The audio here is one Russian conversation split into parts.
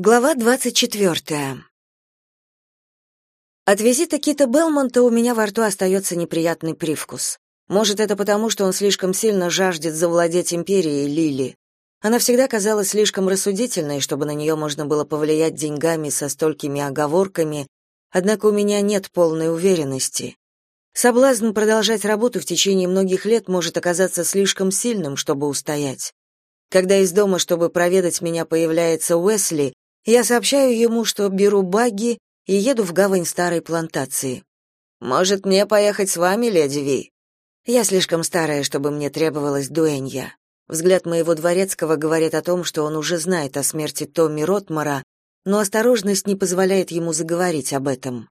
Глава 24. От визита Кита Белмонта у меня во рту остается неприятный привкус. Может, это потому, что он слишком сильно жаждет завладеть империей Лили. Она всегда казалась слишком рассудительной, чтобы на нее можно было повлиять деньгами со столькими оговорками, однако у меня нет полной уверенности. Соблазн продолжать работу в течение многих лет может оказаться слишком сильным, чтобы устоять. Когда из дома, чтобы проведать меня, появляется Уэсли, я сообщаю ему, что беру багги и еду в гавань старой плантации. Может, мне поехать с вами, леди Ви? Я слишком старая, чтобы мне требовалась дуэнья. Взгляд моего дворецкого говорит о том, что он уже знает о смерти Томми Ротмара, но осторожность не позволяет ему заговорить об этом.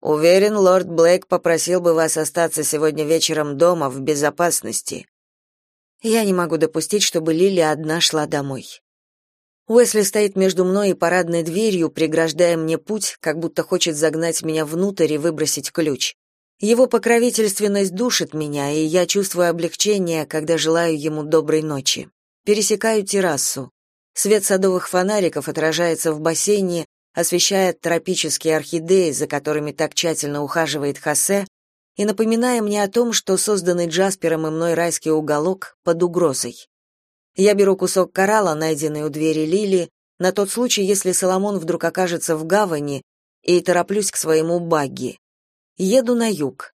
Уверен, лорд Блейк попросил бы вас остаться сегодня вечером дома в безопасности. Я не могу допустить, чтобы Лили одна шла домой. Уэсли стоит между мной и парадной дверью, преграждая мне путь, как будто хочет загнать меня внутрь и выбросить ключ. Его покровительственность душит меня, и я чувствую облегчение, когда желаю ему доброй ночи. Пересекаю террасу. Свет садовых фонариков отражается в бассейне, освещая тропические орхидеи, за которыми так тщательно ухаживает Хосе, и напоминая мне о том, что созданный Джаспером и мной райский уголок под угрозой. Я беру кусок коралла, найденный у двери Лили, на тот случай, если Соломон вдруг окажется в гавани, и тороплюсь к своему багги. Еду на юг.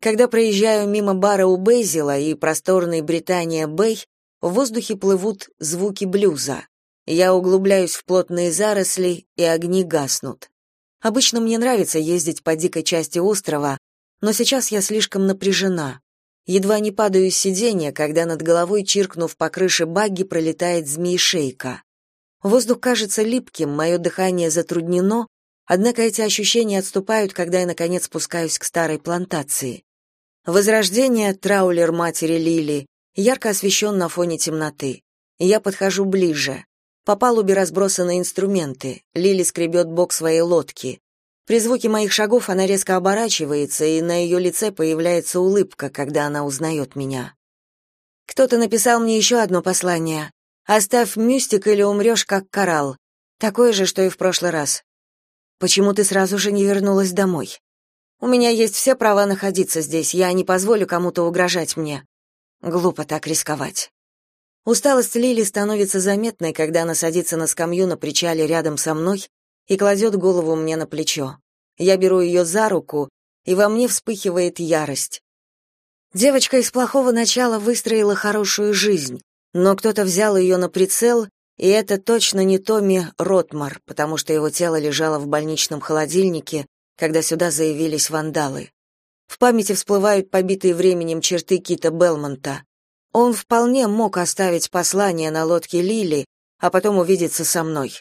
Когда проезжаю мимо бара у Бейзила и просторной Британия Бэй, в воздухе плывут звуки блюза. Я углубляюсь в плотные заросли, и огни гаснут. Обычно мне нравится ездить по дикой части острова, но сейчас я слишком напряжена. Едва не падаю с сиденья, когда над головой, чиркнув по крыше багги, пролетает змей-шейка. Воздух кажется липким, мое дыхание затруднено, однако эти ощущения отступают, когда я, наконец, спускаюсь к старой плантации. Возрождение, траулер матери Лили, ярко освещен на фоне темноты. Я подхожу ближе. По палубе разбросаны инструменты. Лили скребет бок своей лодки. При звуке моих шагов она резко оборачивается, и на ее лице появляется улыбка, когда она узнает меня. Кто-то написал мне еще одно послание. «Оставь мюстик или умрешь, как коралл». Такое же, что и в прошлый раз. «Почему ты сразу же не вернулась домой?» «У меня есть все права находиться здесь, я не позволю кому-то угрожать мне». Глупо так рисковать. Усталость Лили становится заметной, когда она садится на скамью на причале рядом со мной и кладет голову мне на плечо. Я беру ее за руку, и во мне вспыхивает ярость. Девочка из плохого начала выстроила хорошую жизнь, но кто-то взял ее на прицел, и это точно не Томми Ротмар, потому что его тело лежало в больничном холодильнике, когда сюда заявились вандалы. В памяти всплывают побитые временем черты Кита Белмонта. Он вполне мог оставить послание на лодке Лили, а потом увидеться со мной.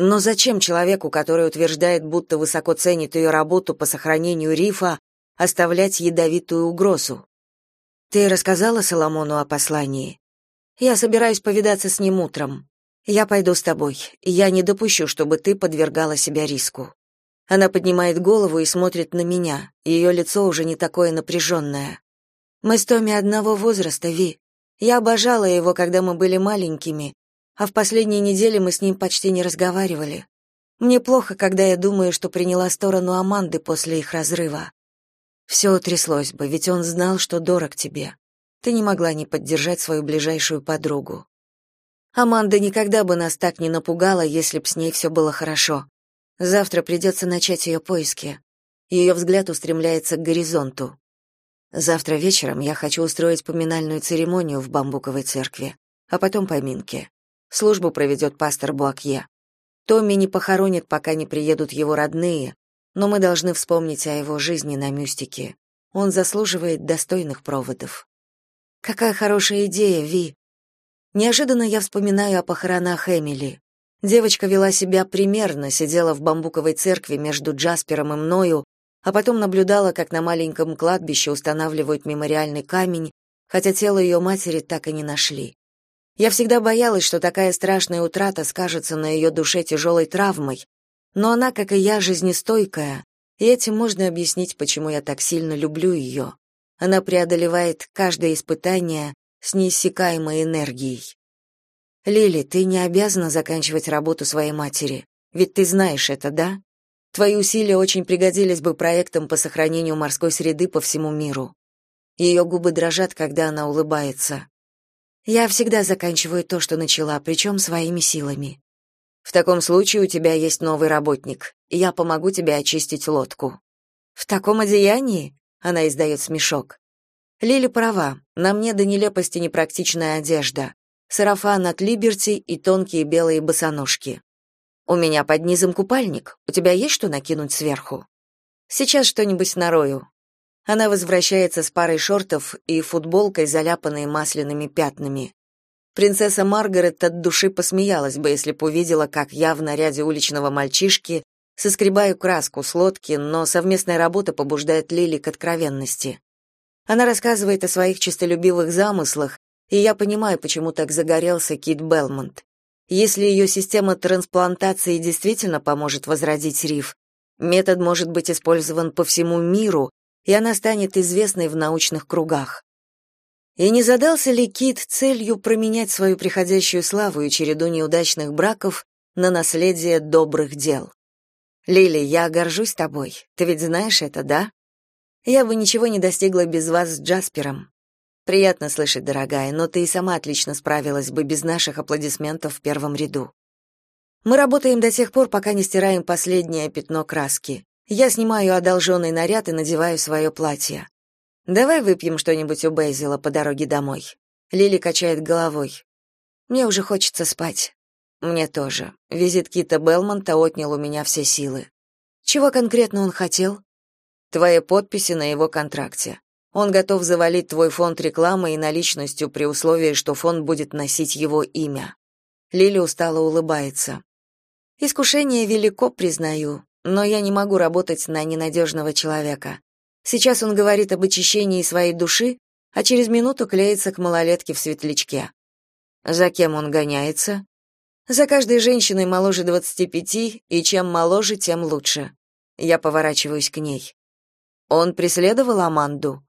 Но зачем человеку, который утверждает, будто высоко ценит ее работу по сохранению рифа, оставлять ядовитую угрозу? Ты рассказала Соломону о послании? Я собираюсь повидаться с ним утром. Я пойду с тобой. Я не допущу, чтобы ты подвергала себя риску. Она поднимает голову и смотрит на меня. Ее лицо уже не такое напряженное. Мы с Томи одного возраста, Ви. Я обожала его, когда мы были маленькими, а в последние недели мы с ним почти не разговаривали. Мне плохо, когда я думаю, что приняла сторону Аманды после их разрыва. Все утряслось бы, ведь он знал, что дорог тебе. Ты не могла не поддержать свою ближайшую подругу. Аманда никогда бы нас так не напугала, если б с ней все было хорошо. Завтра придется начать ее поиски. Ее взгляд устремляется к горизонту. Завтра вечером я хочу устроить поминальную церемонию в бамбуковой церкви, а потом поминки. Службу проведет пастор Буакье. Томми не похоронит, пока не приедут его родные, но мы должны вспомнить о его жизни на мюстике. Он заслуживает достойных проводов. Какая хорошая идея, Ви. Неожиданно я вспоминаю о похоронах Эмили. Девочка вела себя примерно, сидела в бамбуковой церкви между Джаспером и мною, а потом наблюдала, как на маленьком кладбище устанавливают мемориальный камень, хотя тело ее матери так и не нашли. Я всегда боялась, что такая страшная утрата скажется на ее душе тяжелой травмой, но она, как и я, жизнестойкая, и этим можно объяснить, почему я так сильно люблю ее. Она преодолевает каждое испытание с неиссякаемой энергией. Лили, ты не обязана заканчивать работу своей матери. Ведь ты знаешь это, да? Твои усилия очень пригодились бы проектам по сохранению морской среды по всему миру. Ее губы дрожат, когда она улыбается. Я всегда заканчиваю то, что начала, причем своими силами. В таком случае у тебя есть новый работник. Я помогу тебе очистить лодку. В таком одеянии? Она издает смешок. Лили права. На мне до нелепости непрактичная одежда. Сарафан от Либерти и тонкие белые босоножки. У меня под низом купальник. У тебя есть что накинуть сверху? Сейчас что-нибудь нарою. Она возвращается с парой шортов и футболкой, заляпанной масляными пятнами. Принцесса Маргарет от души посмеялась бы, если бы увидела, как я в наряде уличного мальчишки соскребаю краску с лодки, но совместная работа побуждает Лили к откровенности. Она рассказывает о своих честолюбивых замыслах, и я понимаю, почему так загорелся Кит Белмонт. Если ее система трансплантации действительно поможет возродить риф, метод может быть использован по всему миру, и она станет известной в научных кругах. И не задался ли Кит целью променять свою приходящую славу и череду неудачных браков на наследие добрых дел? Лили, я горжусь тобой. Ты ведь знаешь это, да? Я бы ничего не достигла без вас с Джаспером. Приятно слышать, дорогая, но ты и сама отлично справилась бы без наших аплодисментов в первом ряду. Мы работаем до тех пор, пока не стираем последнее пятно краски. Я снимаю одолженный наряд и надеваю свое платье. Давай выпьем что-нибудь у Бейзила по дороге домой. Лили качает головой. Мне уже хочется спать. Мне тоже. Визит Кита Белмонта отнял у меня все силы. Чего конкретно он хотел? Твои подписи на его контракте. Он готов завалить твой фонд рекламой и наличностью при условии, что фонд будет носить его имя. Лили устало улыбается. Искушение велико, признаю, но я не могу работать на ненадежного человека. Сейчас он говорит об очищении своей души, а через минуту клеится к малолетке в светлячке. За кем он гоняется? За каждой женщиной моложе двадцати пяти, и чем моложе, тем лучше. Я поворачиваюсь к ней. Он преследовал Аманду?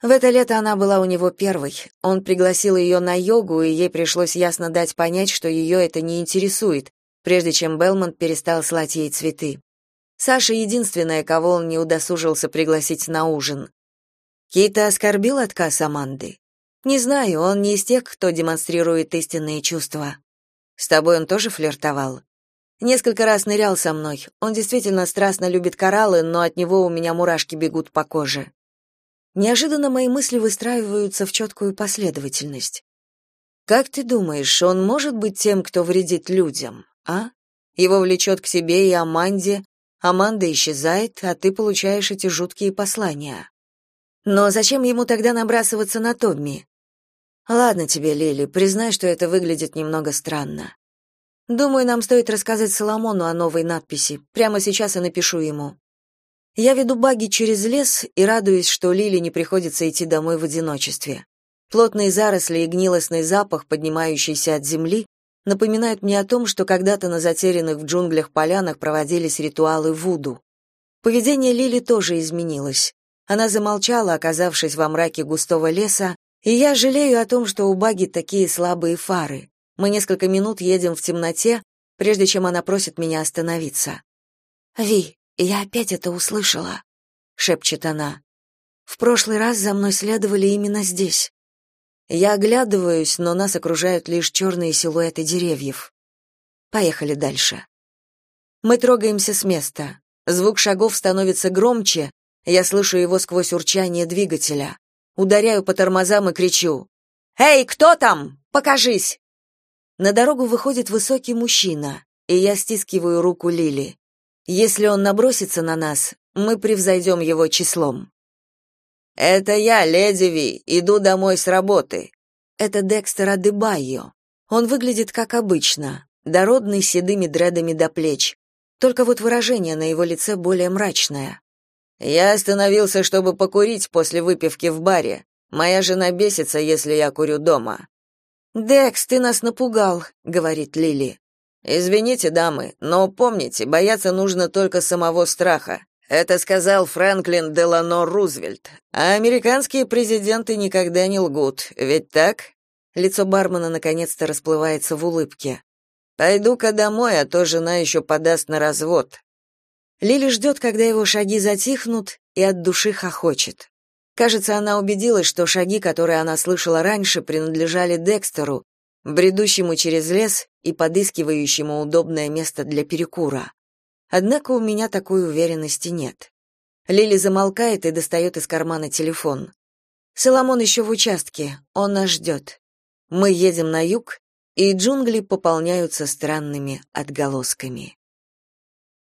В это лето она была у него первой. Он пригласил ее на йогу, и ей пришлось ясно дать понять, что ее это не интересует, прежде чем Белмонт перестал слать ей цветы. Саша единственная, кого он не удосужился пригласить на ужин. Кейта оскорбил отказ Аманды. Не знаю, он не из тех, кто демонстрирует истинные чувства. С тобой он тоже флиртовал? Несколько раз нырял со мной. Он действительно страстно любит кораллы, но от него у меня мурашки бегут по коже. Неожиданно мои мысли выстраиваются в четкую последовательность. Как ты думаешь, он может быть тем, кто вредит людям, а? Его влечет к себе и Аманде. Аманда исчезает, а ты получаешь эти жуткие послания. Но зачем ему тогда набрасываться на Томми? Ладно тебе, Лили, признай, что это выглядит немного странно. Думаю, нам стоит рассказать Соломону о новой надписи. Прямо сейчас и напишу ему. Я веду баги через лес и радуюсь, что Лили не приходится идти домой в одиночестве. Плотные заросли и гнилостный запах, поднимающийся от земли, напоминают мне о том, что когда-то на затерянных в джунглях полянах проводились ритуалы вуду. Поведение Лили тоже изменилось. Она замолчала, оказавшись во мраке густого леса, и я жалею о том, что у Баги такие слабые фары. Мы несколько минут едем в темноте, прежде чем она просит меня остановиться. «Ви, я опять это услышала», — шепчет она. «В прошлый раз за мной следовали именно здесь». Я оглядываюсь, но нас окружают лишь черные силуэты деревьев. Поехали дальше. Мы трогаемся с места. Звук шагов становится громче, я слышу его сквозь урчание двигателя. Ударяю по тормозам и кричу. «Эй, кто там? Покажись!» На дорогу выходит высокий мужчина, и я стискиваю руку Лили. Если он набросится на нас, мы превзойдем его числом. Это я, леди Ви, иду домой с работы. Это Декстер Адебайо. Он выглядит как обычно, дородный седыми дредами до плеч. Только вот выражение на его лице более мрачное. Я остановился, чтобы покурить после выпивки в баре. Моя жена бесится, если я курю дома. «Декс, ты нас напугал», — говорит Лили. «Извините, дамы, но помните, бояться нужно только самого страха. Это сказал Франклин Делано Рузвельт. А американские президенты никогда не лгут, ведь так?» Лицо бармена наконец-то расплывается в улыбке. Пойду-ка домой, а то жена еще подаст на развод. Лили ждет, когда его шаги затихнут, и от души хохочет. Кажется, она убедилась, что шаги, которые она слышала раньше, принадлежали Декстеру, бредущему через лес и подыскивающему удобное место для перекура. Однако у меня такой уверенности нет. Лили замолкает и достает из кармана телефон. Соломон еще в участке, он нас ждет. Мы едем на юг, и джунгли пополняются странными отголосками.